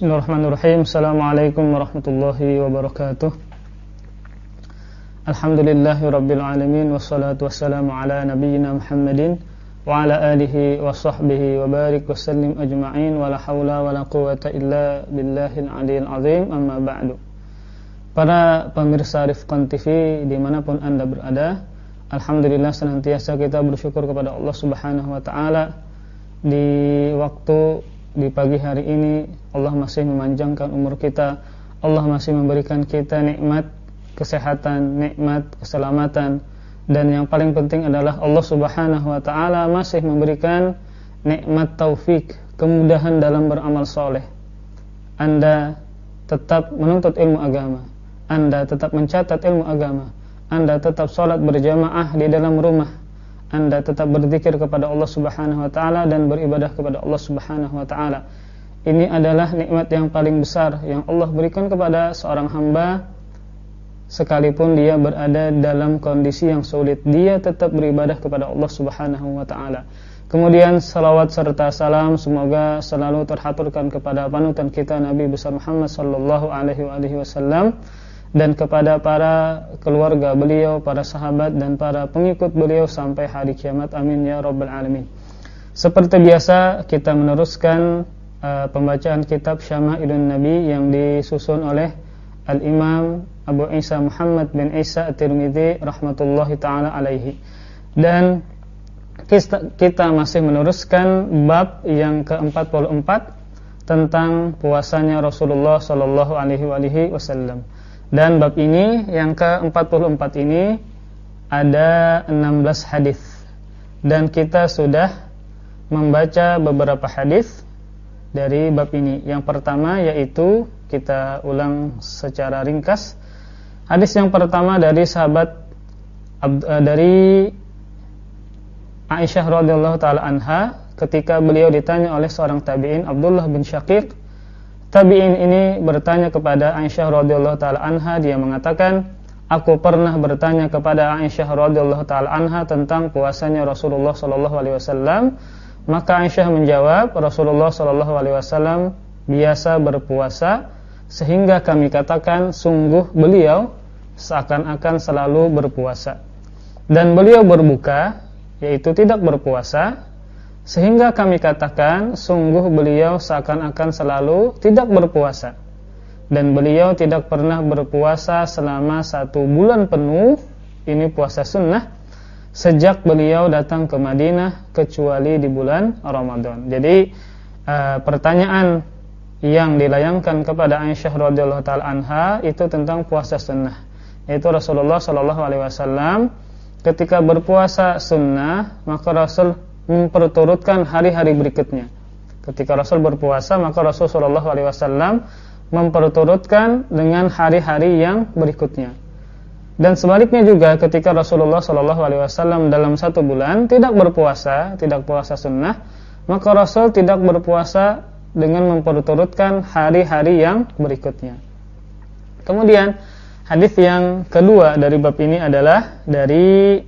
Bismillahirrahmanirrahim. Assalamualaikum warahmatullahi wabarakatuh. Alhamdulillahi rabbil alamin. Wassalatu wassalamu ala nabiyyina Muhammadin Wa ala alihi wa sahbihi wa barik wa sallim ajma'in. Wa la hawla wa la quwata illa billahil aliyil azim. Amma ba'du. Para pemirsa Rifqan TV di mana pun anda berada Alhamdulillah senantiasa kita bersyukur kepada Allah subhanahu wa ta'ala. Di waktu di pagi hari ini Allah masih memanjangkan umur kita. Allah masih memberikan kita nikmat kesehatan, nikmat keselamatan. Dan yang paling penting adalah Allah Subhanahu wa taala masih memberikan nikmat taufik, kemudahan dalam beramal soleh. Anda tetap menuntut ilmu agama, Anda tetap mencatat ilmu agama, Anda tetap sholat berjamaah di dalam rumah, anda tetap berzikir kepada Allah Subhanahu wa taala dan beribadah kepada Allah Subhanahu wa taala. Ini adalah nikmat yang paling besar yang Allah berikan kepada seorang hamba sekalipun dia berada dalam kondisi yang sulit, dia tetap beribadah kepada Allah Subhanahu wa taala. Kemudian salawat serta salam semoga selalu terhaturkan kepada panutan kita Nabi besar Muhammad sallallahu alaihi wasallam dan kepada para keluarga beliau, para sahabat dan para pengikut beliau sampai hari kiamat. Amin ya rabbal alamin. Seperti biasa kita meneruskan uh, pembacaan kitab Syama'ilun Nabi yang disusun oleh Al-Imam Abu Isa Muhammad bin Isa At-Tirmidzi rahmatullahi taala alaihi. Dan kita, masih meneruskan bab yang ke-44 tentang puasanya Rasulullah sallallahu alaihi wasallam. Dan bab ini yang ke-44 ini ada 16 hadis. Dan kita sudah membaca beberapa hadis dari bab ini. Yang pertama yaitu kita ulang secara ringkas. Hadis yang pertama dari sahabat eh, dari Aisyah radhiyallahu taala anha ketika beliau ditanya oleh seorang tabi'in Abdullah bin Syakir Tabi'in ini bertanya kepada Aisyah radhiyallahu taala anha. Dia mengatakan aku pernah bertanya kepada Aisyah radhiyallahu taala anha tentang puasanya Rasulullah sallallahu alaihi wasallam. Maka Aisyah menjawab Rasulullah sallallahu alaihi wasallam biasa berpuasa sehingga kami katakan sungguh beliau seakan-akan selalu berpuasa. Dan beliau berbuka yaitu tidak berpuasa sehingga kami katakan sungguh beliau seakan-akan selalu tidak berpuasa. Dan beliau tidak pernah berpuasa selama satu bulan penuh. Ini puasa sunnah. Sejak beliau datang ke Madinah kecuali di bulan Ramadan. Jadi uh, pertanyaan yang dilayangkan kepada Aisyah radhiyallahu taala anha itu tentang puasa sunnah. Itu Rasulullah sallallahu alaihi wasallam ketika berpuasa sunnah maka Rasul memperturutkan hari-hari berikutnya. Ketika Rasul berpuasa, maka Rasul Shallallahu Alaihi Wasallam memperturutkan dengan hari-hari yang berikutnya. Dan sebaliknya juga ketika Rasulullah Shallallahu Alaihi Wasallam dalam satu bulan tidak berpuasa, tidak puasa sunnah, maka Rasul tidak berpuasa dengan memperturutkan hari-hari yang berikutnya. Kemudian hadis yang kedua dari bab ini adalah dari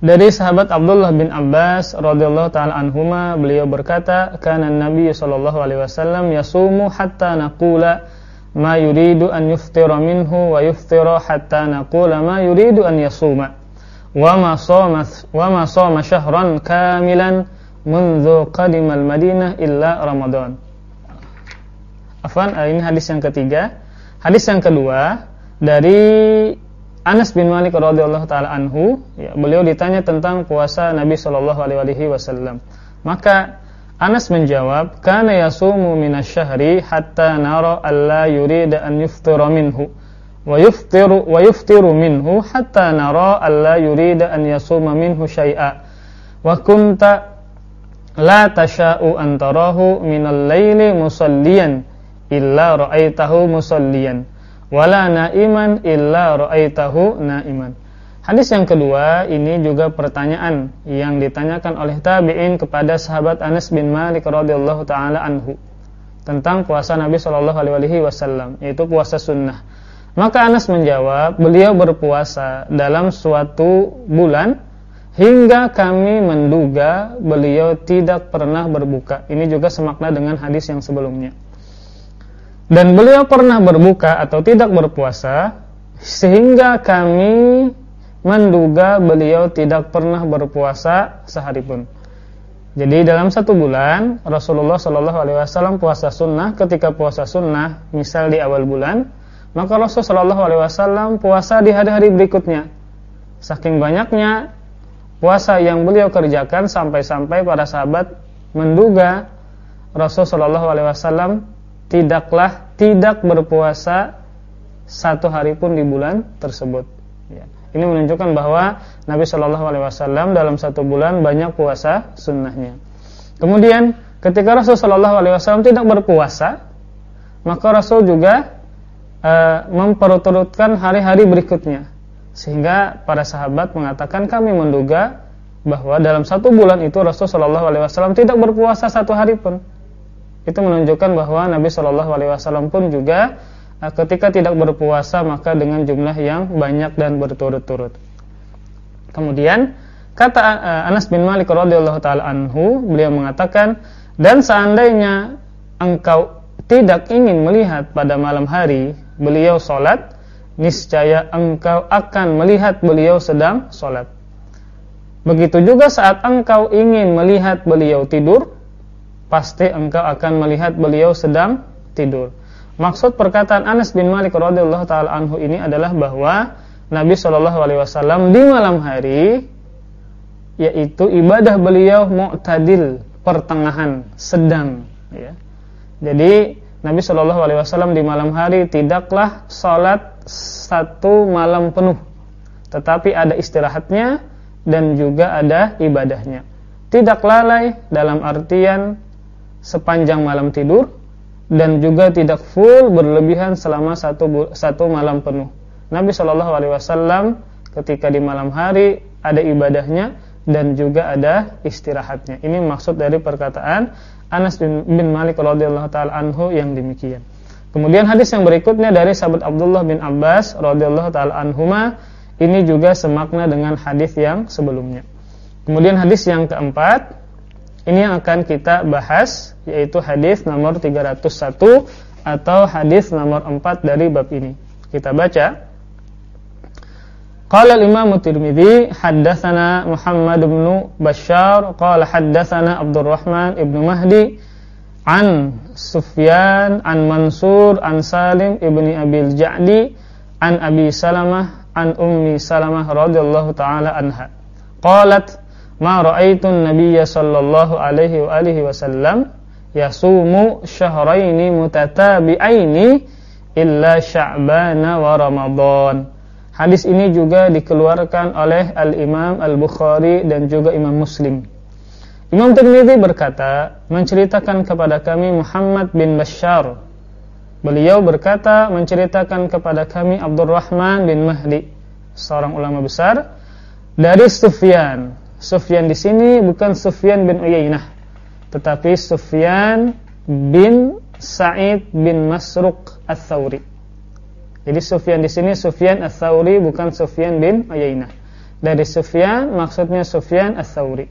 Dari sahabat Abdullah bin Abbas radhiyallahu taala anhuma beliau berkata, "Kana Nabi sallallahu alaihi wasallam yasumu hatta naqula ma yuridu an yuftira minhu wa yuftira hatta naqula ma yuridu an yasuma." Wa ma shoma wa ma shoma syahran kamilan منذ قدم المدينة illa Ramadan. Afwan, ini hadis yang ketiga. Hadis yang kedua dari Anas bin Malik radhiyallahu taala anhu, ya, beliau ditanya tentang puasa Nabi sallallahu alaihi wasallam. Maka Anas menjawab, "Kana yasumu minasyahri hatta nara alla yurida an yuftira minhu." Wa yuftiru wa yuftiru minhu hatta nara alla yurida an yasuma minhu syai'a. Wa kunta la tasha'u an tarahu minal laili musalliyan illa ra'aitahu musalliyan wala naiman illa ra'aitahu naiman. Hadis yang kedua ini juga pertanyaan yang ditanyakan oleh tabi'in kepada sahabat Anas bin Malik radhiyallahu taala anhu tentang puasa Nabi Shallallahu alaihi wasallam yaitu puasa sunnah. Maka Anas menjawab, beliau berpuasa dalam suatu bulan hingga kami menduga beliau tidak pernah berbuka. Ini juga semakna dengan hadis yang sebelumnya. Dan beliau pernah berbuka atau tidak berpuasa sehingga kami menduga beliau tidak pernah berpuasa sehari pun. Jadi dalam satu bulan Rasulullah Shallallahu Alaihi Wasallam puasa sunnah. Ketika puasa sunnah, misal di awal bulan, maka Rasulullah Shallallahu Alaihi Wasallam puasa di hari-hari berikutnya. Saking banyaknya puasa yang beliau kerjakan sampai-sampai para sahabat menduga Rasulullah Shallallahu Alaihi Wasallam tidaklah tidak berpuasa satu hari pun di bulan tersebut. Ya. Ini menunjukkan bahwa Nabi Shallallahu Alaihi Wasallam dalam satu bulan banyak puasa sunnahnya. Kemudian ketika Rasul Shallallahu Alaihi Wasallam tidak berpuasa, maka Rasul juga e, memperturutkan hari-hari berikutnya. Sehingga para sahabat mengatakan kami menduga bahwa dalam satu bulan itu Rasul Shallallahu Alaihi Wasallam tidak berpuasa satu hari pun. Itu menunjukkan bahwa Nabi Shallallahu Alaihi Wasallam pun juga eh, ketika tidak berpuasa maka dengan jumlah yang banyak dan berturut-turut. Kemudian kata eh, Anas bin Malik radhiyallahu taala anhu beliau mengatakan dan seandainya engkau tidak ingin melihat pada malam hari beliau sholat niscaya engkau akan melihat beliau sedang sholat. Begitu juga saat engkau ingin melihat beliau tidur, pasti engkau akan melihat beliau sedang tidur. Maksud perkataan Anas bin Malik radhiyallahu taala anhu ini adalah bahwa Nabi Shallallahu alaihi wasallam di malam hari yaitu ibadah beliau mu'tadil, pertengahan, sedang ya. Jadi Nabi Shallallahu alaihi wasallam di malam hari tidaklah sholat satu malam penuh tetapi ada istirahatnya dan juga ada ibadahnya tidak lalai dalam artian sepanjang malam tidur dan juga tidak full berlebihan selama satu satu malam penuh. Nabi Shallallahu Alaihi Wasallam ketika di malam hari ada ibadahnya dan juga ada istirahatnya. Ini maksud dari perkataan Anas bin, bin Malik radhiyallahu taala anhu yang demikian. Kemudian hadis yang berikutnya dari sahabat Abdullah bin Abbas radhiyallahu taala anhuma. Ini juga semakna dengan hadis yang sebelumnya. Kemudian hadis yang keempat ini yang akan kita bahas yaitu hadis nomor 301 atau hadis nomor 4 dari bab ini. Kita baca. Qala al-Imam Tirmizi haddatsana Muhammad bin Bashar qala haddatsana Abdurrahman ibnu Mahdi an Sufyan an Mansur an Salim ibni Abil Ja'di an Abi Salamah an Ummi Salamah radhiyallahu taala anha. Qalat ma ra'aitu an-nabiyya sallallahu alaihi wa alihi wasallam yasumu syahraini mutatabi'aini illa Sya'ban wa Ramadan Hadis ini juga dikeluarkan oleh Al-Imam Al-Bukhari dan juga Imam Muslim Imam Tirmidzi berkata, menceritakan kepada kami Muhammad bin Bashar. Beliau berkata, menceritakan kepada kami Abdurrahman bin Mahdi, seorang ulama besar dari Sufyan. Sufyan di sini bukan Sufyan bin Uyainah, tetapi Sufyan bin Sa'id bin Masruq Ats-Tsauri. Jadi Sufyan di sini Sufyan Ats-Tsauri bukan Sufyan bin Uyainah. Dari Sufyan maksudnya Sufyan Ats-Tsauri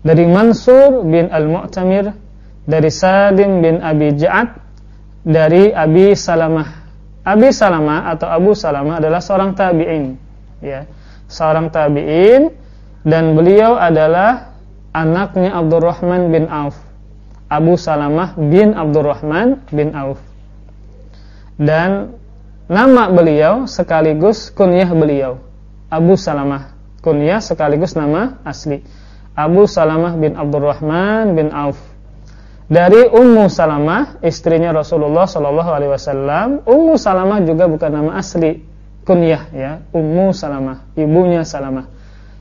dari Mansur bin Al-Mu'tamir dari Salim bin Abi Ja'ad dari Abi Salamah Abi Salamah atau Abu Salamah adalah seorang tabi'in ya seorang tabi'in dan beliau adalah anaknya Abdurrahman bin Auf Abu Salamah bin Abdurrahman bin Auf dan nama beliau sekaligus kunyah beliau Abu Salamah kunyah sekaligus nama asli Abu Salamah bin Abdurrahman bin Auf. Dari Ummu Salamah, istrinya Rasulullah Shallallahu alaihi wasallam. Ummu Salamah juga bukan nama asli, kunyah ya, Ummu Salamah, ibunya Salamah.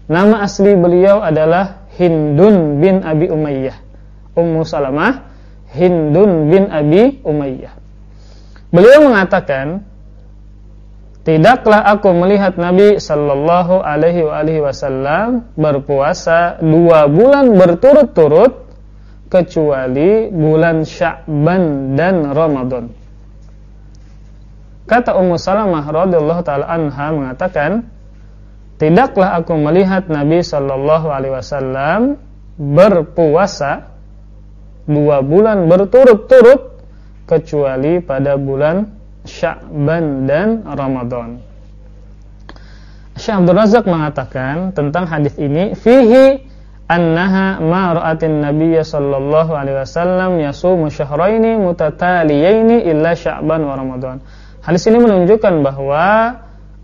Nama asli beliau adalah Hindun bin Abi Umayyah. Ummu Salamah Hindun bin Abi Umayyah. Beliau mengatakan, Tidaklah aku melihat Nabi Shallallahu Alaihi Wasallam berpuasa dua bulan berturut-turut kecuali bulan Sya'ban dan Ramadan. Kata Ummu Salamah radhiyallahu taala anha mengatakan, tidaklah aku melihat Nabi Shallallahu alaihi wasallam berpuasa dua bulan berturut-turut kecuali pada bulan Sya'ban dan Ramadan. Syekh Abdul Razak mengatakan tentang hadis ini fihi annaha ma ra'atin nabiyya sallallahu alaihi wasallam yasumu syahraini mutataliyaini illa Sya'ban wa Ramadan. Hadis ini menunjukkan bahwa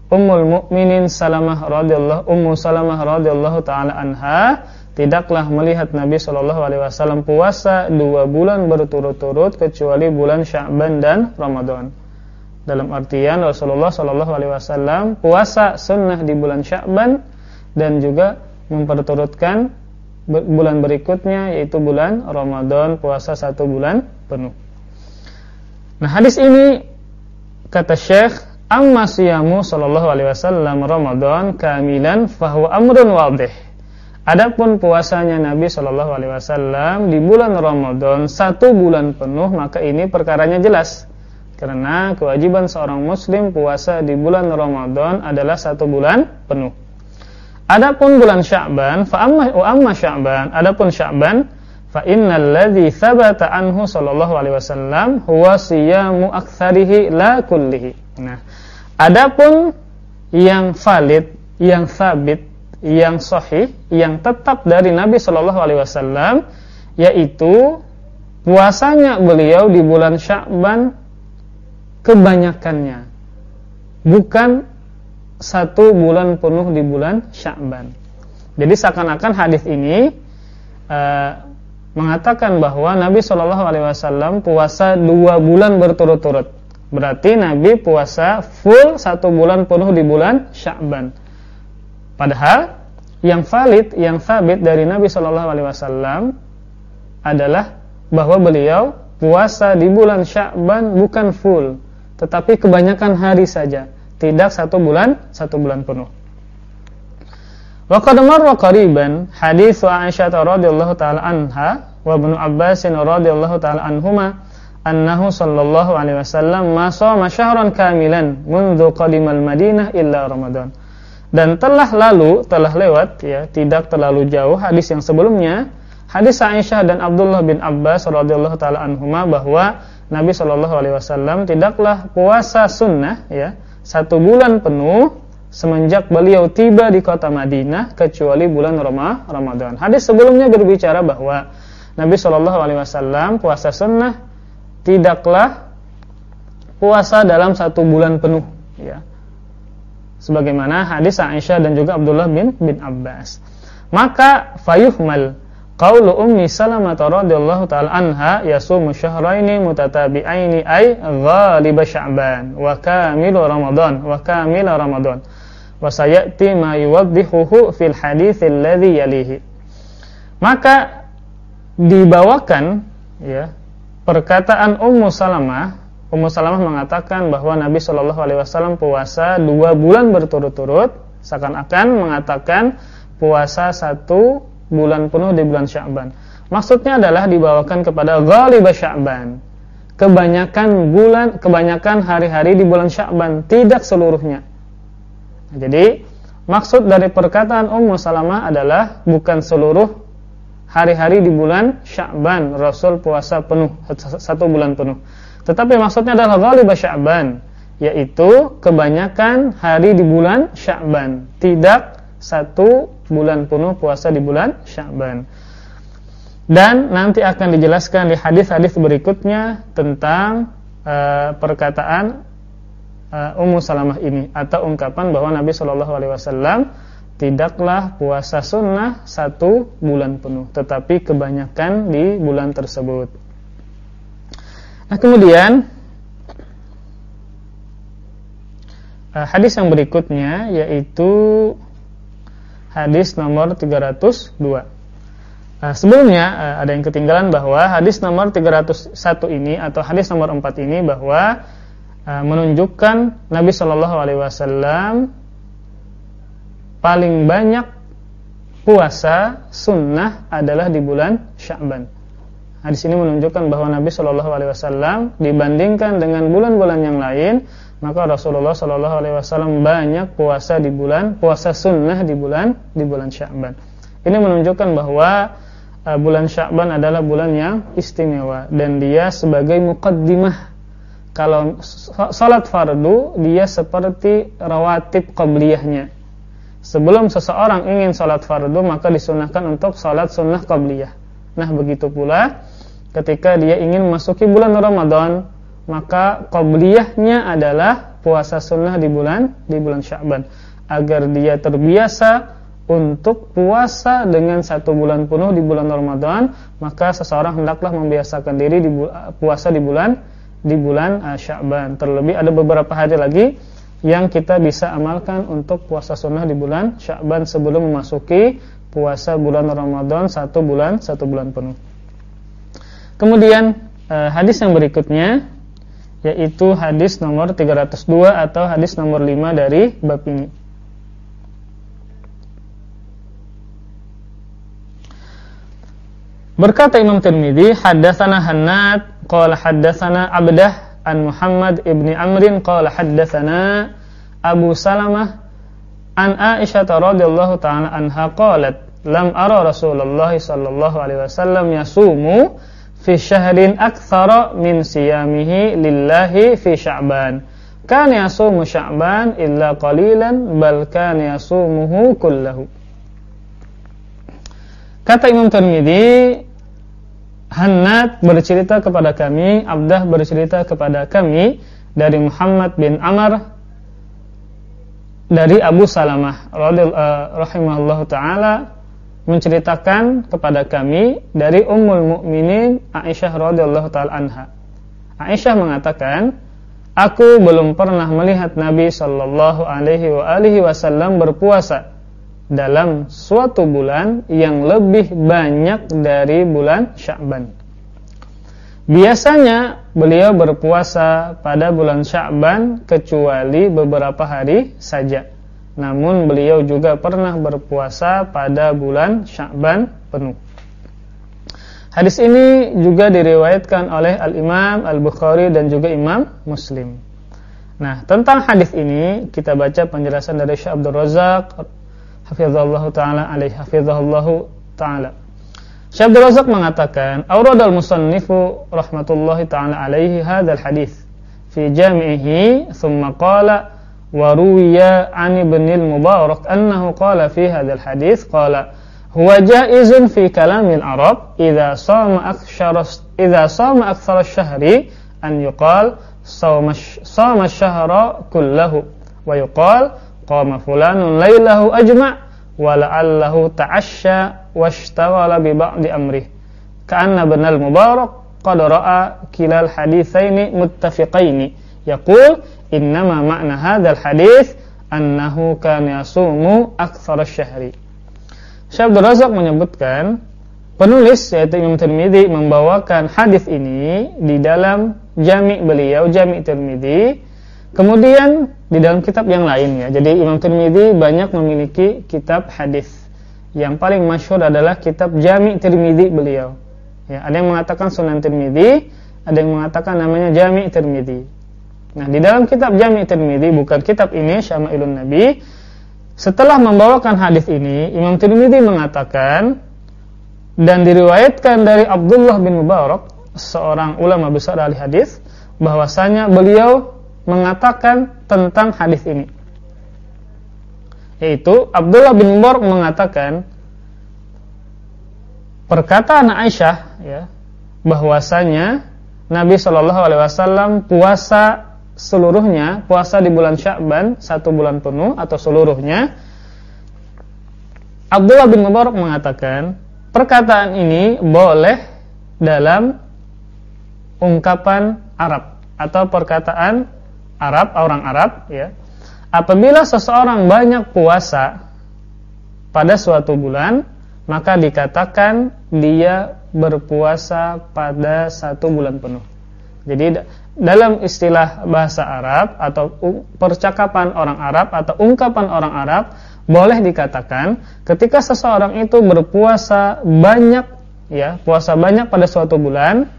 Ummul Mukminin Salamah radhiyallahu Ummu Salamah radhiyallahu taala anha tidaklah melihat Nabi Shallallahu alaihi wasallam puasa dua bulan berturut-turut kecuali bulan Sya'ban dan Ramadan. Dalam artian Rasulullah Shallallahu alaihi wasallam puasa sunnah di bulan Sya'ban dan juga memperturutkan bulan berikutnya yaitu bulan Ramadan puasa satu bulan penuh. Nah, hadis ini kata Syekh Amma siyamu sallallahu alaihi wasallam Ramadan kamilan fahuwa amrun wadih. Adapun puasanya Nabi sallallahu alaihi wasallam di bulan Ramadan satu bulan penuh maka ini perkaranya jelas. Karena kewajiban seorang muslim puasa di bulan Ramadan adalah satu bulan penuh. Adapun bulan Sya'ban fa amma Sya'ban adapun Sya'ban fa innal ladzi thabata anhu sallallahu alaihi wasallam huwa siyamu aktsarihi la kullihi. Nah, adapun yang valid, yang sabit, yang sahih, yang tetap dari Nabi Shallallahu alaihi wasallam yaitu puasanya beliau di bulan Sya'ban kebanyakannya. Bukan satu bulan penuh di bulan Sya'ban. Jadi seakan-akan hadis ini uh, mengatakan bahwa Nabi Shallallahu alaihi wasallam puasa dua bulan berturut-turut. Berarti Nabi puasa full satu bulan penuh di bulan Sya'ban. Padahal yang valid, yang sabit dari Nabi Shallallahu Alaihi Wasallam adalah bahwa beliau puasa di bulan Sya'ban bukan full, tetapi kebanyakan hari saja, tidak satu bulan satu bulan penuh. Wa qad marra qariban hadits Aisyah radhiyallahu taala anha wa Ibnu Abbas radhiyallahu taala anhuma annahu sallallahu alaihi wasallam masama syahran kamilan mundu qadimal Madinah illa Ramadan. Dan telah lalu, telah lewat ya, tidak terlalu jauh hadis yang sebelumnya, hadis Aisyah dan Abdullah bin Abbas radhiyallahu taala anhuma bahwa Nabi sallallahu alaihi wasallam tidaklah puasa sunnah ya, satu bulan penuh semenjak beliau tiba di kota Madinah kecuali bulan Ramadan. Hadis sebelumnya berbicara bahwa Nabi Shallallahu Alaihi Wasallam puasa sunnah tidaklah puasa dalam satu bulan penuh ya. Sebagaimana hadis Aisyah dan juga Abdullah bin bin Abbas. Maka fayuhmal qaulu ummi Salamah radhiyallahu taala anha yasumu syahraini mutatabi'aini ay ghalib sya'ban wa kamilu ramadan wa kamil ramadan. Wa sayati ma yuwaddihuhu fil hadits alladhi yalihi. Maka dibawakan ya perkataan Ummu Salamah Ummu Salamah mengatakan bahwa Nabi Shallallahu Alaihi Wasallam puasa dua bulan berturut-turut seakan-akan mengatakan puasa satu bulan penuh di bulan Sya'ban maksudnya adalah dibawakan kepada ghalibah Sya'ban kebanyakan bulan kebanyakan hari-hari di bulan Sya'ban tidak seluruhnya. Jadi maksud dari perkataan Ummu Salamah adalah bukan seluruh hari-hari di bulan Sya'ban Rasul puasa penuh satu bulan penuh. Tetapi maksudnya adalah ghalibah Sya'ban yaitu kebanyakan hari di bulan Sya'ban, tidak satu bulan penuh puasa di bulan Sya'ban. Dan nanti akan dijelaskan di hadis-hadis berikutnya tentang uh, perkataan uh, Ummu Salamah ini atau ungkapan bahwa Nabi Shallallahu alaihi wasallam tidaklah puasa sunnah satu bulan penuh, tetapi kebanyakan di bulan tersebut. Nah kemudian eh, hadis yang berikutnya yaitu hadis nomor 302. Nah, sebelumnya eh, ada yang ketinggalan bahwa hadis nomor 301 ini atau hadis nomor 4 ini bahwa eh, menunjukkan Nabi Shallallahu Alaihi Wasallam paling banyak puasa sunnah adalah di bulan Sya'ban. Hadis ini menunjukkan bahwa Nabi Shallallahu Alaihi Wasallam dibandingkan dengan bulan-bulan yang lain, maka Rasulullah Shallallahu Alaihi Wasallam banyak puasa di bulan puasa sunnah di bulan di bulan Sya'ban. Ini menunjukkan bahwa uh, bulan Sya'ban adalah bulan yang istimewa dan dia sebagai mukaddimah. Kalau salat fardu dia seperti rawatib qabliyahnya. Sebelum seseorang ingin salat fardu maka disunahkan untuk salat sunnah qabliyah. Nah, begitu pula ketika dia ingin memasuki bulan Ramadan, maka qabliyahnya adalah puasa sunnah di bulan di bulan Sya'ban agar dia terbiasa untuk puasa dengan satu bulan penuh di bulan Ramadan, maka seseorang hendaklah membiasakan diri di puasa di bulan di bulan uh, Sya'ban. Terlebih ada beberapa hari lagi yang kita bisa amalkan untuk puasa sunnah di bulan Sya'ban sebelum memasuki puasa bulan Ramadan satu bulan satu bulan penuh. Kemudian eh, hadis yang berikutnya yaitu hadis nomor 302 atau hadis nomor 5 dari bab ini. Berkata Imam Tirmidzi, haddatsana Hannad qala haddatsana Abdah an Muhammad ibni Amrin qala haddatsana Abu Salamah an Aisyah radhiyallahu taala anha qalat lam ara Rasulullah sallallahu alaihi wasallam yasumu fi syahrin aktsara min siyamihi lillahi fi sya'ban. Kan yasumu sya'ban illa qalilan bal kan yasumuhu kullahu. Kata Imam Tirmidzi, Hannad bercerita kepada kami, Abdah bercerita kepada kami dari Muhammad bin Amr dari Abu Salamah uh, rahimahullahu taala menceritakan kepada kami dari Ummul Mukminin Aisyah radhiyallahu taala anha. Aisyah mengatakan, "Aku belum pernah melihat Nabi sallallahu alaihi wasallam berpuasa dalam suatu bulan yang lebih banyak dari bulan Sya'ban." Biasanya beliau berpuasa pada bulan Sya'ban kecuali beberapa hari saja. Namun beliau juga pernah berpuasa pada bulan Sya'ban penuh. Hadis ini juga diriwayatkan oleh Al-Imam Al-Bukhari dan juga Imam Muslim. Nah, tentang hadis ini kita baca penjelasan dari Syekh Abdul Razak hafizallahu taala alaihi hafizallahu taala. Syekh Abdul Razak mengatakan, "Auradal musannifu rahmatullahi taala alaihi hadzal hadis fi jami'ihi, thumma qala وروي عن ابن المبارك أنه قال في هذا الحديث قال هو جائز في كلام العرب إذا صام أكثر إذا صام أكثر الشهر أن يقال صام صام الشهر qama fulanun lailahu ajma' wa la'allahu wa ishtawala bi ba'di amrih. Ka'anna banal mubarak qad ra'a kilal hadithaini muttafiqaini. Yaqul innama ma'na hadzal hadith annahu kana yasumu akthar syahri. Syekh Abdul Razak menyebutkan penulis yaitu Imam Tirmizi membawakan hadis ini di dalam jami' beliau jami' Tirmizi kemudian di dalam kitab yang lain ya. Jadi Imam Tirmidzi banyak memiliki kitab hadis. Yang paling masyhur adalah kitab Jami' Tirmidzi beliau. Ya, ada yang mengatakan Sunan Tirmidzi, ada yang mengatakan namanya Jami' Tirmidzi. Nah, di dalam kitab Jami' Tirmidzi bukan kitab ini Syama'ilun Nabi, setelah membawakan hadis ini, Imam Tirmidzi mengatakan dan diriwayatkan dari Abdullah bin Mubarak, seorang ulama besar ahli hadis, bahwasanya beliau mengatakan tentang hadis ini. Yaitu Abdullah bin Mubarak mengatakan perkataan Aisyah ya, bahwasanya Nabi Shallallahu alaihi wasallam puasa seluruhnya puasa di bulan Sya'ban satu bulan penuh atau seluruhnya Abdullah bin Mubarak mengatakan perkataan ini boleh dalam ungkapan Arab atau perkataan Arab orang Arab ya. Apabila seseorang banyak puasa pada suatu bulan maka dikatakan dia berpuasa pada satu bulan penuh. Jadi dalam istilah bahasa Arab atau percakapan orang Arab atau ungkapan orang Arab boleh dikatakan ketika seseorang itu berpuasa banyak ya, puasa banyak pada suatu bulan,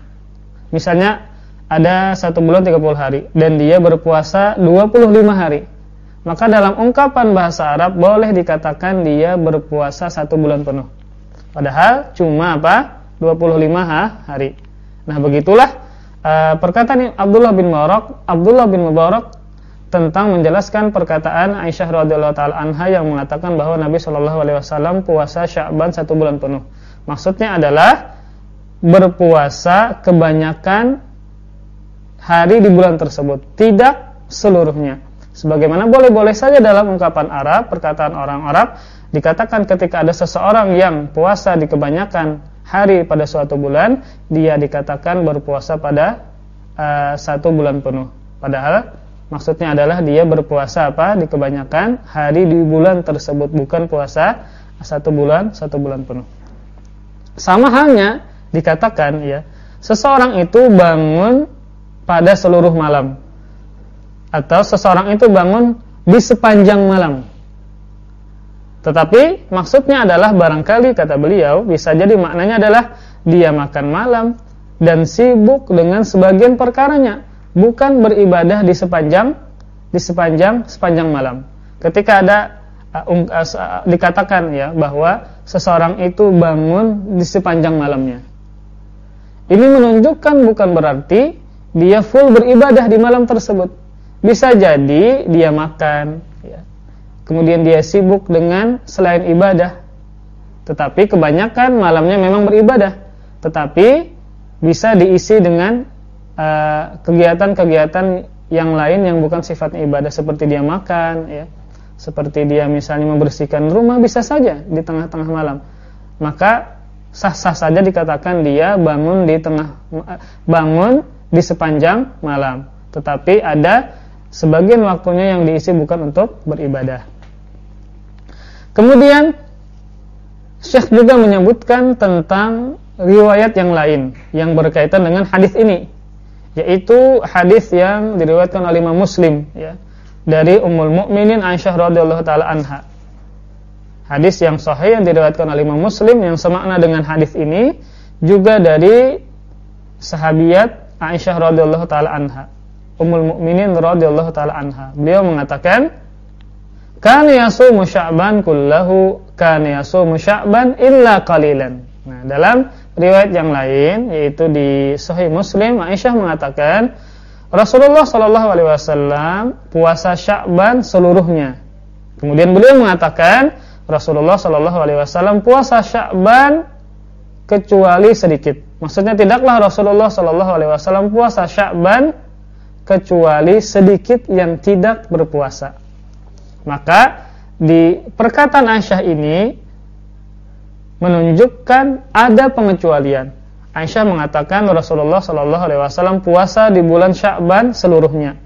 misalnya ada satu bulan 30 hari. Dan dia berpuasa 25 hari. Maka dalam ungkapan bahasa Arab boleh dikatakan dia berpuasa satu bulan penuh. Padahal cuma apa? 25 hari. Nah begitulah uh, perkataan Abdullah bin Mubarak Abdullah bin Mubarak tentang menjelaskan perkataan Aisyah radhiyallahu taala anha yang mengatakan bahwa Nabi Shallallahu alaihi wasallam puasa Sya'ban satu bulan penuh. Maksudnya adalah berpuasa kebanyakan hari di bulan tersebut, tidak seluruhnya. Sebagaimana boleh-boleh saja dalam ungkapan Arab, perkataan orang Arab, dikatakan ketika ada seseorang yang puasa di kebanyakan hari pada suatu bulan, dia dikatakan berpuasa pada uh, satu bulan penuh. Padahal maksudnya adalah dia berpuasa apa di kebanyakan hari di bulan tersebut, bukan puasa satu bulan satu bulan penuh. Sama halnya dikatakan ya, seseorang itu bangun pada seluruh malam atau seseorang itu bangun di sepanjang malam. Tetapi maksudnya adalah barangkali kata beliau bisa jadi maknanya adalah dia makan malam dan sibuk dengan sebagian perkaranya, bukan beribadah di sepanjang di sepanjang sepanjang malam. Ketika ada uh, uh, uh, dikatakan ya bahwa seseorang itu bangun di sepanjang malamnya. Ini menunjukkan bukan berarti dia full beribadah di malam tersebut. Bisa jadi dia makan, ya. kemudian dia sibuk dengan selain ibadah. Tetapi kebanyakan malamnya memang beribadah. Tetapi bisa diisi dengan uh, kegiatan-kegiatan uh, yang lain yang bukan sifatnya ibadah seperti dia makan, ya. seperti dia misalnya membersihkan rumah bisa saja di tengah-tengah malam. Maka sah-sah saja dikatakan dia bangun di tengah bangun di sepanjang malam. Tetapi ada sebagian waktunya yang diisi bukan untuk beribadah. Kemudian Syekh juga menyebutkan tentang riwayat yang lain yang berkaitan dengan hadis ini, yaitu hadis yang diriwayatkan oleh Imam Muslim ya, dari Ummul Mukminin Aisyah radhiyallahu taala anha. Hadis yang sahih yang diriwayatkan oleh Imam Muslim yang semakna dengan hadis ini juga dari sahabiat Aisyah radhiyallahu taala anha. Ummul Mukminin radhiyallahu taala anha. Beliau mengatakan, "Kana yasumu Sya'ban kullahu, kana yasumu Sya'ban illa qalilan." Nah, dalam riwayat yang lain yaitu di Sahih Muslim, Aisyah mengatakan, Rasulullah Shallallahu alaihi wasallam puasa Sya'ban seluruhnya. Kemudian beliau mengatakan, Rasulullah Shallallahu alaihi wasallam puasa Sya'ban kecuali sedikit. Maksudnya tidaklah Rasulullah Shallallahu Alaihi Wasallam puasa Sya'ban kecuali sedikit yang tidak berpuasa. Maka di perkataan Aisyah ini menunjukkan ada pengecualian. Aisyah mengatakan Rasulullah Shallallahu Alaihi Wasallam puasa di bulan Sya'ban seluruhnya.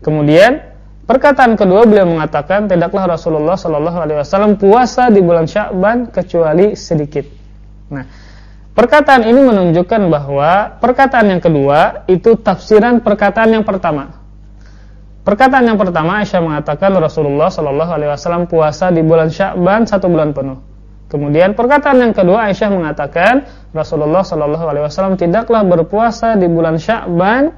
Kemudian perkataan kedua beliau mengatakan tidaklah Rasulullah Shallallahu Alaihi Wasallam puasa di bulan Sya'ban kecuali sedikit. Nah, Perkataan ini menunjukkan bahwa perkataan yang kedua itu tafsiran perkataan yang pertama. Perkataan yang pertama Aisyah mengatakan Rasulullah Shallallahu Alaihi Wasallam puasa di bulan Sya'ban satu bulan penuh. Kemudian perkataan yang kedua Aisyah mengatakan Rasulullah Shallallahu Alaihi Wasallam tidaklah berpuasa di bulan Sya'ban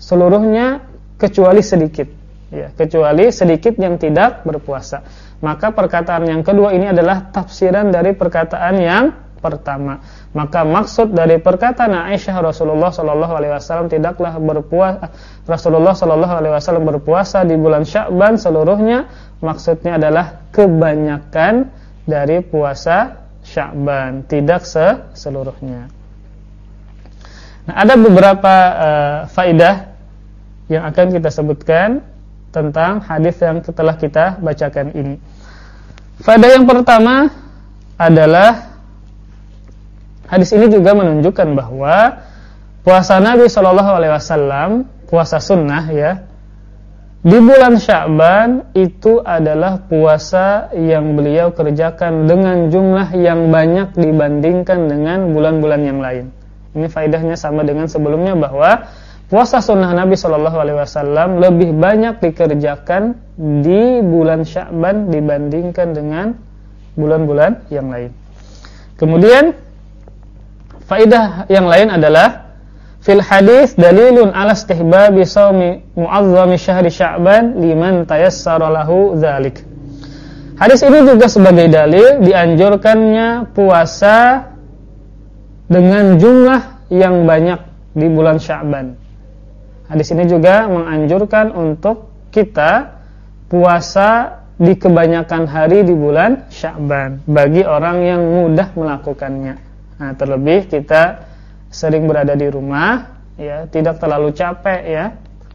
seluruhnya kecuali sedikit, ya, kecuali sedikit yang tidak berpuasa. Maka perkataan yang kedua ini adalah tafsiran dari perkataan yang pertama. Maka maksud dari perkataan Aisyah Rasulullah Shallallahu Alaihi Wasallam tidaklah berpuasa Rasulullah Shallallahu Alaihi Wasallam berpuasa di bulan Sya'ban seluruhnya. Maksudnya adalah kebanyakan dari puasa Sya'ban, tidak seluruhnya. Nah, ada beberapa uh, faidah yang akan kita sebutkan tentang hadis yang telah kita bacakan ini. Faedah yang pertama adalah Hadis ini juga menunjukkan bahwa puasa Nabi Shallallahu Alaihi Wasallam, puasa sunnah ya, di bulan Sya'ban itu adalah puasa yang beliau kerjakan dengan jumlah yang banyak dibandingkan dengan bulan-bulan yang lain. Ini faedahnya sama dengan sebelumnya bahwa puasa sunnah Nabi Shallallahu Alaihi Wasallam lebih banyak dikerjakan di bulan Sya'ban dibandingkan dengan bulan-bulan yang lain. Kemudian Faidah yang lain adalah fil hadis dalilun ala istihbabi shaumi muazzami syahri Sya'ban liman tayassara lahu dzalik. Hadis ini juga sebagai dalil dianjurkannya puasa dengan jumlah yang banyak di bulan Sya'ban. Hadis ini juga menganjurkan untuk kita puasa di kebanyakan hari di bulan Sya'ban bagi orang yang mudah melakukannya. Nah, terlebih kita sering berada di rumah ya, tidak terlalu capek ya,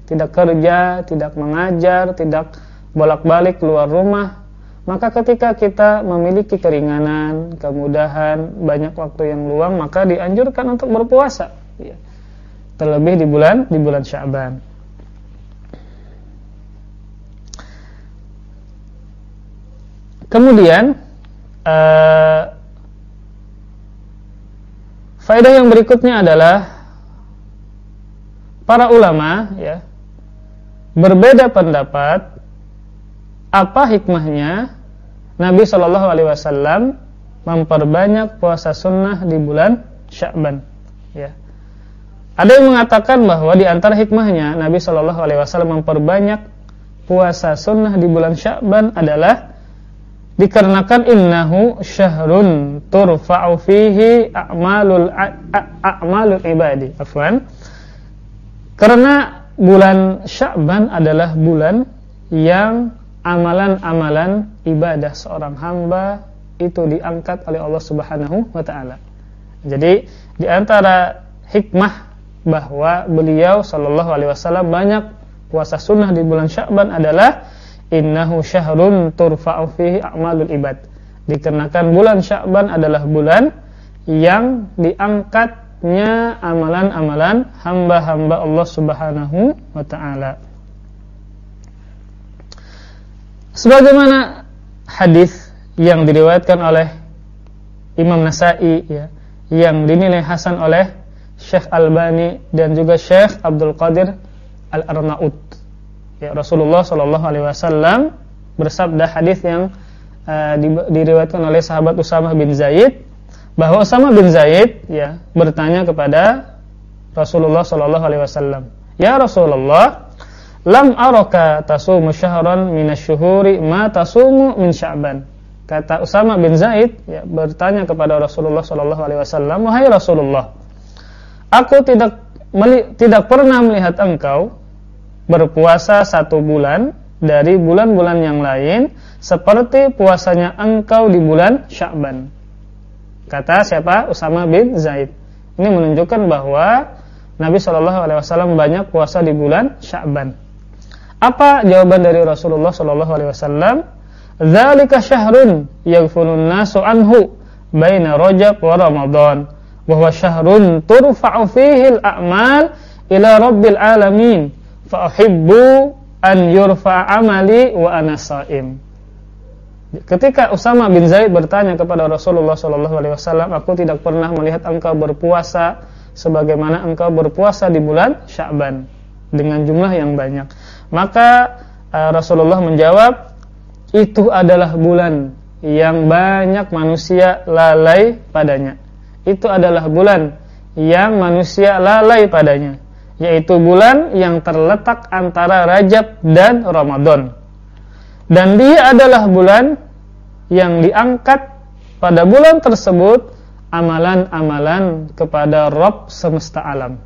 tidak kerja, tidak mengajar, tidak bolak-balik keluar rumah. Maka ketika kita memiliki keringanan, kemudahan, banyak waktu yang luang, maka dianjurkan untuk berpuasa ya. Terlebih di bulan di bulan Sya'ban. Kemudian uh, faedah yang berikutnya adalah para ulama ya berbeda pendapat apa hikmahnya Nabi Shallallahu Alaihi Wasallam memperbanyak puasa sunnah di bulan Sya'ban ya. Ada yang mengatakan bahwa di antara hikmahnya Nabi Shallallahu Alaihi Wasallam memperbanyak puasa sunnah di bulan Sya'ban adalah dikarenakan innahu syahrun turfa'u fihi a'malul a'malul ibadi afwan karena bulan Sya'ban adalah bulan yang amalan-amalan ibadah seorang hamba itu diangkat oleh Allah Subhanahu wa taala. Jadi di antara hikmah bahwa beliau sallallahu alaihi wasallam banyak puasa sunnah di bulan Sya'ban adalah innahu syahrun turfa'u fihi a'malul ibad. Dikarenakan bulan Sya'ban adalah bulan yang diangkatnya amalan-amalan hamba-hamba Allah Subhanahu wa taala. Sebagaimana hadis yang diriwayatkan oleh Imam Nasai ya, yang dinilai hasan oleh Syekh Albani dan juga Syekh Abdul Qadir Al-Arnaud ya, Rasulullah Shallallahu Alaihi Wasallam bersabda hadis yang uh, di, diriwayatkan oleh sahabat Usama bin Zaid bahwa Usama bin Zaid ya bertanya kepada Rasulullah Shallallahu Alaihi Wasallam, ya Rasulullah, lam araka tasumu syahran minasyuhuri ma tasumu min sya'ban. Kata Usama bin Zaid ya, bertanya kepada Rasulullah Shallallahu Alaihi Wasallam, wahai Rasulullah, aku tidak tidak pernah melihat engkau berpuasa satu bulan dari bulan-bulan yang lain seperti puasanya engkau di bulan Sya'ban. Kata siapa? Usama bin Zaid. Ini menunjukkan bahwa Nabi Shallallahu alaihi wasallam banyak puasa di bulan Sya'ban. Apa jawaban dari Rasulullah Shallallahu alaihi wasallam? Dzalika syahrun yaghfulun nasu anhu baina Rajab wa Ramadan wa huwa syahrun turfa'u fihi al-a'mal ila rabbil alamin fa'uhibbu an yurfa amali wa ana saim. Ketika Usama bin Zaid bertanya kepada Rasulullah sallallahu alaihi wasallam, "Aku tidak pernah melihat engkau berpuasa sebagaimana engkau berpuasa di bulan Sya'ban dengan jumlah yang banyak." Maka uh, Rasulullah menjawab, "Itu adalah bulan yang banyak manusia lalai padanya." Itu adalah bulan yang manusia lalai padanya yaitu bulan yang terletak antara Rajab dan Ramadan. Dan dia adalah bulan yang diangkat pada bulan tersebut amalan-amalan kepada Rob semesta alam.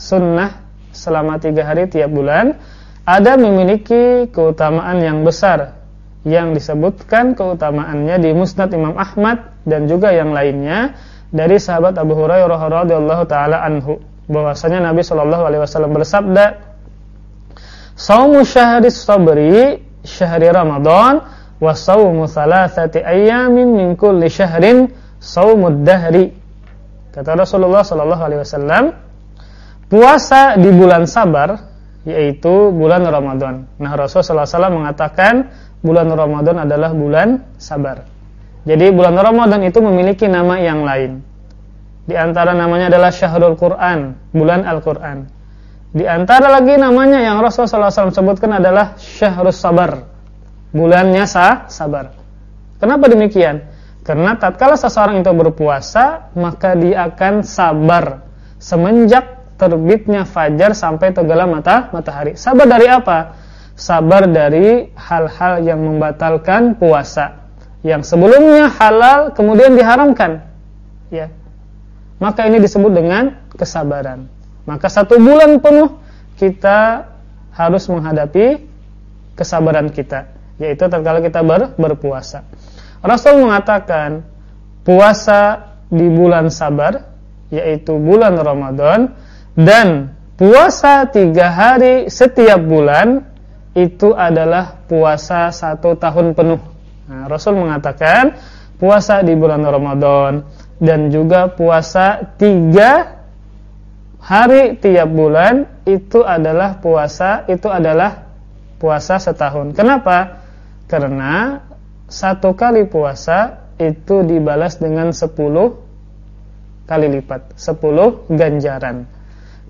Sunnah selama tiga hari tiap bulan ada memiliki keutamaan yang besar yang disebutkan keutamaannya di Musnad Imam Ahmad dan juga yang lainnya dari sahabat Abu Hurairah radhiyallahu taala anhu. Bahwasanya Nabi Shallallahu alaihi wasallam bersabda Saumu syahri sabri syahri Ramadan wa saumu thalathati ayyamin min kulli syahrin saumud dahri kata Rasulullah Shallallahu alaihi wasallam puasa di bulan sabar yaitu bulan Ramadan. Nah, Rasulullah SAW mengatakan bulan Ramadan adalah bulan sabar. Jadi bulan Ramadan itu memiliki nama yang lain. Di antara namanya adalah Syahrul Quran, bulan Al-Quran. Di antara lagi namanya yang Rasulullah SAW sebutkan adalah Syahrul Sabar, bulannya sah, sabar. Kenapa demikian? Karena tatkala seseorang itu berpuasa, maka dia akan sabar. Semenjak terbitnya fajar sampai tenggelam mata matahari. Sabar dari apa? Sabar dari hal-hal yang membatalkan puasa. Yang sebelumnya halal kemudian diharamkan. Ya. Maka ini disebut dengan kesabaran. Maka satu bulan penuh kita harus menghadapi kesabaran kita. Yaitu tatkala kita ber, berpuasa Rasul mengatakan puasa di bulan sabar yaitu bulan Ramadan dan puasa tiga hari setiap bulan itu adalah puasa satu tahun penuh Nah, Rasul mengatakan puasa di bulan Ramadan dan juga puasa tiga hari tiap bulan itu adalah puasa itu adalah puasa setahun. Kenapa? Karena satu kali puasa itu dibalas dengan sepuluh kali lipat, sepuluh ganjaran.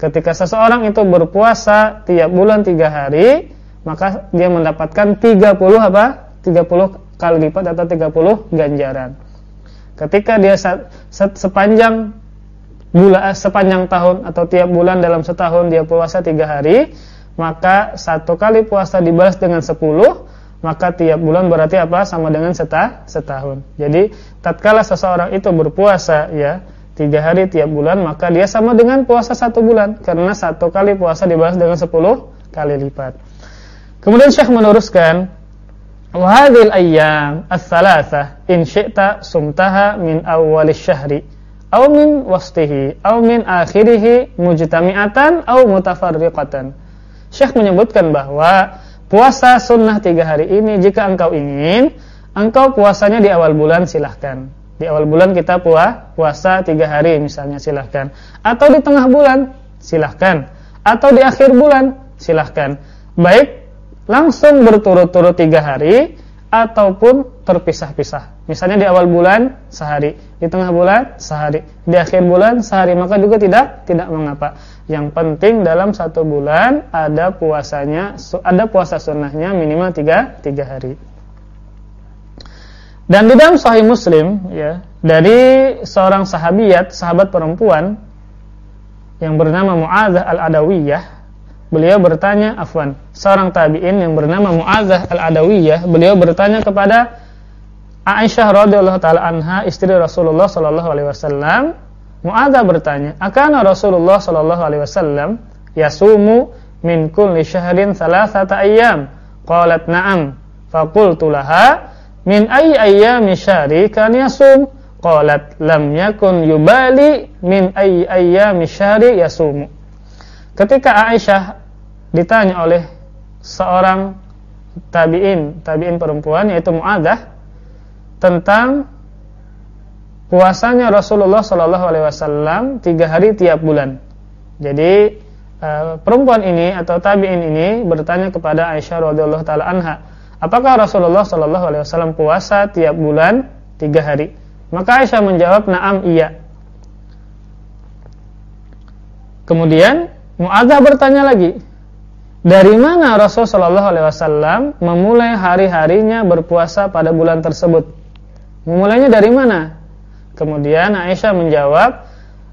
Ketika seseorang itu berpuasa tiap bulan tiga hari, maka dia mendapatkan tiga puluh apa? Tiga puluh kali lipat atau 30 ganjaran. Ketika dia sepanjang bulan sepanjang tahun atau tiap bulan dalam setahun dia puasa tiga hari, maka satu kali puasa dibalas dengan 10, maka tiap bulan berarti apa sama dengan seta, setahun. Jadi tatkala seseorang itu berpuasa ya tiga hari tiap bulan maka dia sama dengan puasa satu bulan karena satu kali puasa dibalas dengan sepuluh kali lipat. Kemudian Syekh meneruskan wahadil ayam asalasa insyaita in sumtaha min awal syahri aw min wastihi aw min akhirih mujtami'atan aw mutafarriqatan. Syekh menyebutkan bahwa puasa sunnah tiga hari ini jika engkau ingin engkau puasanya di awal bulan silahkan. Di awal bulan kita puas, puasa tiga hari misalnya silahkan. Atau di tengah bulan silahkan. Atau di akhir bulan silahkan. Baik langsung berturut-turut tiga hari ataupun terpisah-pisah. Misalnya di awal bulan sehari, di tengah bulan sehari, di akhir bulan sehari, maka juga tidak tidak mengapa. Yang penting dalam satu bulan ada puasanya, ada puasa sunnahnya minimal tiga tiga hari. Dan di dalam Sahih Muslim, ya, dari seorang sahabiat, sahabat perempuan yang bernama Muadzah al-Adawiyah, beliau bertanya afwan seorang tabi'in yang bernama Mu'adzah al-Adawiyah beliau bertanya kepada Aisyah radhiyallahu taala anha istri Rasulullah sallallahu alaihi wasallam. Mu'adzah bertanya akana Rasulullah sallallahu alaihi wasallam yasumu min kulli syahrin thalathata ayyam? Qalat na'am. Faqultu laha min ayyi ayyami syahri kan yasum? Qalat lam yakun yubali min ayyi ayyami syahri yasumu Ketika Aisyah ditanya oleh seorang tabi'in, tabi'in perempuan yaitu Mu'adzah tentang puasanya Rasulullah Shallallahu alaihi wasallam tiga hari tiap bulan. Jadi uh, perempuan ini atau tabi'in ini bertanya kepada Aisyah radhiyallahu taala anha, apakah Rasulullah Shallallahu alaihi wasallam puasa tiap bulan tiga hari? Maka Aisyah menjawab, "Na'am, iya." Kemudian Mu'adzah bertanya lagi, dari mana Rasul Shallallahu Alaihi Wasallam memulai hari-harinya berpuasa pada bulan tersebut? Memulainya dari mana? Kemudian Aisyah menjawab,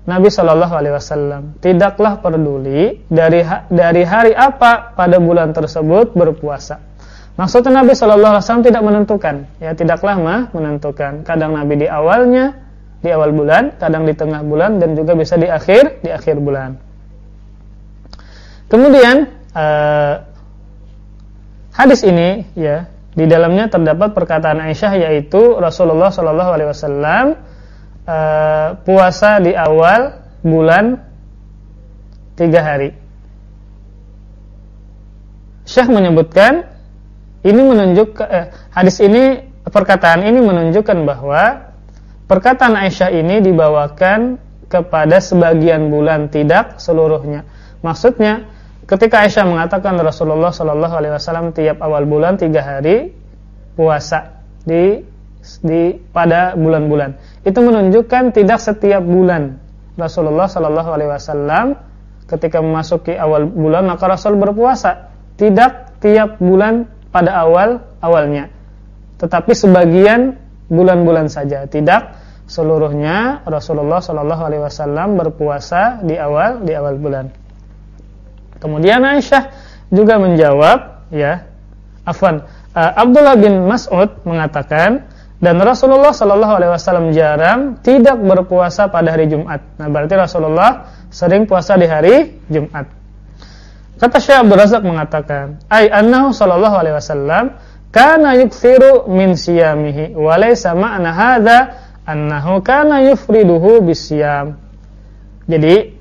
Nabi Shallallahu Alaihi Wasallam tidaklah peduli dari dari hari apa pada bulan tersebut berpuasa. Maksudnya Nabi Shallallahu Alaihi Wasallam tidak menentukan, ya tidaklah mah menentukan. Kadang Nabi di awalnya di awal bulan, kadang di tengah bulan dan juga bisa di akhir di akhir bulan. Kemudian uh, hadis ini ya di dalamnya terdapat perkataan Aisyah yaitu Rasulullah Shallallahu Alaihi Wasallam uh, puasa di awal bulan tiga hari. Syekh menyebutkan ini menunjuk eh, hadis ini perkataan ini menunjukkan bahwa perkataan Aisyah ini dibawakan kepada sebagian bulan tidak seluruhnya. Maksudnya Ketika Aisyah mengatakan Rasulullah Shallallahu Alaihi Wasallam tiap awal bulan tiga hari puasa di di pada bulan-bulan. Itu menunjukkan tidak setiap bulan Rasulullah Shallallahu Alaihi Wasallam ketika memasuki awal bulan maka Rasul berpuasa. Tidak tiap bulan pada awal awalnya. Tetapi sebagian bulan-bulan saja. Tidak seluruhnya Rasulullah Shallallahu Alaihi Wasallam berpuasa di awal di awal bulan. Kemudian Aisyah juga menjawab, ya, afwan, uh, Abdullah bin Mas'ud mengatakan dan Rasulullah Shallallahu Alaihi Wasallam jarang tidak berpuasa pada hari Jumat. Nah, berarti Rasulullah sering puasa di hari Jumat. Kata Syekh Abdul Razak mengatakan, "Ai annahu sallallahu alaihi wasallam kana yukthiru min siyamihi wa laysa ma'na hadza annahu kana yufriduhu bisyam." Jadi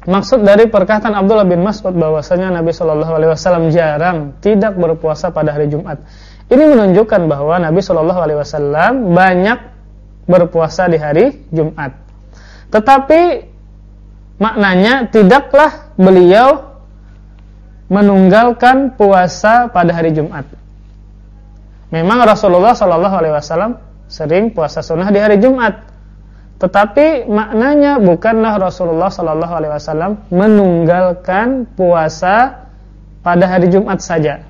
Maksud dari perkataan Abdullah bin Mas'ud bahwasanya Nabi Shallallahu alaihi wasallam jarang tidak berpuasa pada hari Jumat. Ini menunjukkan bahwa Nabi Shallallahu alaihi wasallam banyak berpuasa di hari Jumat. Tetapi maknanya tidaklah beliau menunggalkan puasa pada hari Jumat. Memang Rasulullah Shallallahu alaihi wasallam sering puasa sunnah di hari Jumat. Tetapi maknanya bukanlah Rasulullah Sallallahu Alaihi Wasallam menunggalkan puasa pada hari Jumat saja.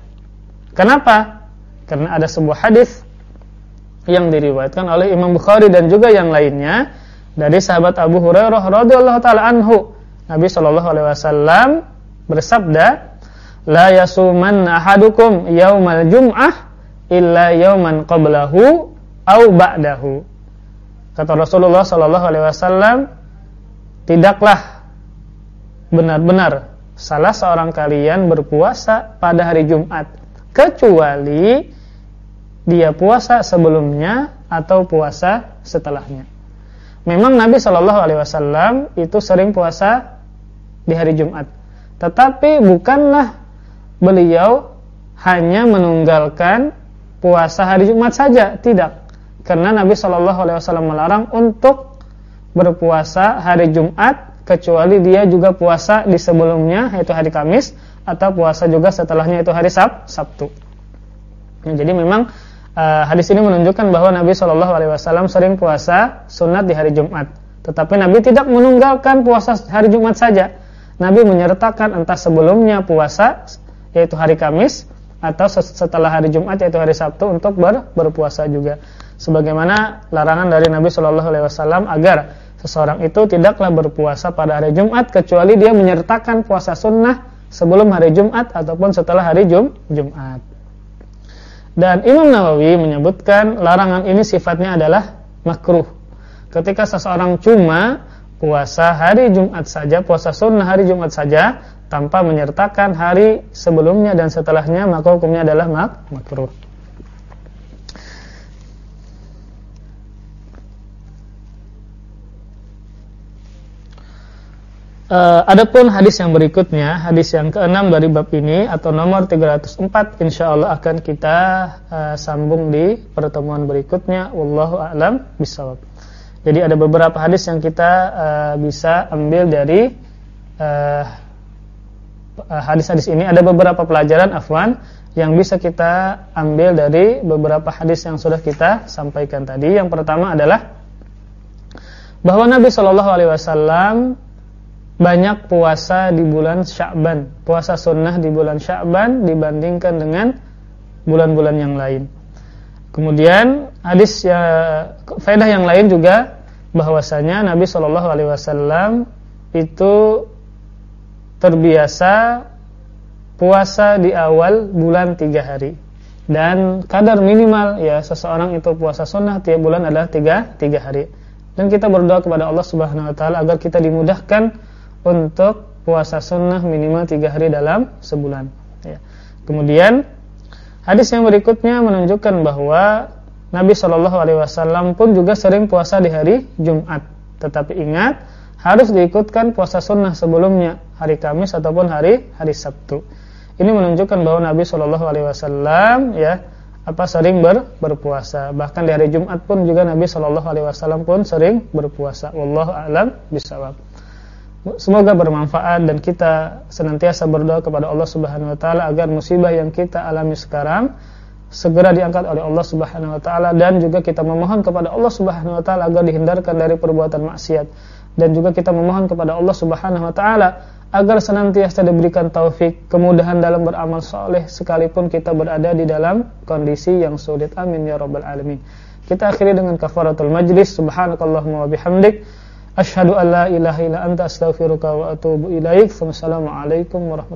Kenapa? Karena ada sebuah hadis yang diriwayatkan oleh Imam Bukhari dan juga yang lainnya dari sahabat Abu Hurairah radhiyallahu taala anhu. Nabi Shallallahu alaihi wasallam bersabda, "La yasuman ahadukum yaumal jum'ah illa yauman qablahu au ba'dahu." Kata Rasulullah Shallallahu Alaihi Wasallam, tidaklah benar-benar salah seorang kalian berpuasa pada hari Jumat kecuali dia puasa sebelumnya atau puasa setelahnya. Memang Nabi Shallallahu Alaihi Wasallam itu sering puasa di hari Jumat, tetapi bukanlah beliau hanya menunggalkan puasa hari Jumat saja, tidak karena Nabi Shallallahu Alaihi Wasallam melarang untuk berpuasa hari Jumat kecuali dia juga puasa di sebelumnya yaitu hari Kamis atau puasa juga setelahnya itu hari Sab Sabtu. Ya, jadi memang uh, hadis ini menunjukkan bahwa Nabi Shallallahu Alaihi Wasallam sering puasa sunat di hari Jumat. Tetapi Nabi tidak menunggalkan puasa hari Jumat saja. Nabi menyertakan entah sebelumnya puasa yaitu hari Kamis atau setelah hari Jumat yaitu hari Sabtu untuk ber, berpuasa juga sebagaimana larangan dari Nabi Shallallahu Alaihi Wasallam agar seseorang itu tidaklah berpuasa pada hari Jumat kecuali dia menyertakan puasa sunnah sebelum hari Jumat ataupun setelah hari Jum Jumat. Dan Imam Nawawi menyebutkan larangan ini sifatnya adalah makruh. Ketika seseorang cuma puasa hari Jumat saja, puasa sunnah hari Jumat saja tanpa menyertakan hari sebelumnya dan setelahnya, maka hukumnya adalah mak makruh. Uh, adapun hadis yang berikutnya, hadis yang keenam dari bab ini atau nomor 304 insya Allah akan kita uh, sambung di pertemuan berikutnya. Wallahu a'lam bishawab. Jadi ada beberapa hadis yang kita uh, bisa ambil dari hadis-hadis uh, ini. Ada beberapa pelajaran afwan yang bisa kita ambil dari beberapa hadis yang sudah kita sampaikan tadi. Yang pertama adalah bahwa Nabi Shallallahu Alaihi Wasallam banyak puasa di bulan Sya'ban, puasa sunnah di bulan Sya'ban dibandingkan dengan bulan-bulan yang lain. Kemudian hadis ya faedah yang lain juga bahwasanya Nabi Shallallahu alaihi wasallam itu terbiasa puasa di awal bulan tiga hari. Dan kadar minimal ya seseorang itu puasa sunnah tiap bulan adalah tiga, tiga hari. Dan kita berdoa kepada Allah Subhanahu wa taala agar kita dimudahkan untuk puasa sunnah minimal tiga hari dalam sebulan. Ya. Kemudian hadis yang berikutnya menunjukkan bahwa Nabi Shallallahu Alaihi Wasallam pun juga sering puasa di hari Jumat. Tetapi ingat harus diikutkan puasa sunnah sebelumnya hari Kamis ataupun hari hari Sabtu. Ini menunjukkan bahwa Nabi Shallallahu Alaihi Wasallam ya apa sering ber, berpuasa. Bahkan di hari Jumat pun juga Nabi Shallallahu Alaihi Wasallam pun sering berpuasa. Wallahu a'lam bishawab. Semoga bermanfaat dan kita senantiasa berdoa kepada Allah Subhanahu wa taala agar musibah yang kita alami sekarang segera diangkat oleh Allah Subhanahu wa taala dan juga kita memohon kepada Allah Subhanahu wa taala agar dihindarkan dari perbuatan maksiat. Dan juga kita memohon kepada Allah Subhanahu wa taala agar senantiasa diberikan taufik kemudahan dalam beramal soleh sekalipun kita berada di dalam kondisi yang sulit. Amin ya rabbal alamin. Kita akhiri dengan kafaratul majlis. Subhanakallahumma wa bihamdik Asyhadu an la ilaha illa anta astaghfiruka wa atubu ilaik. Wassalamualaikum warahmatullahi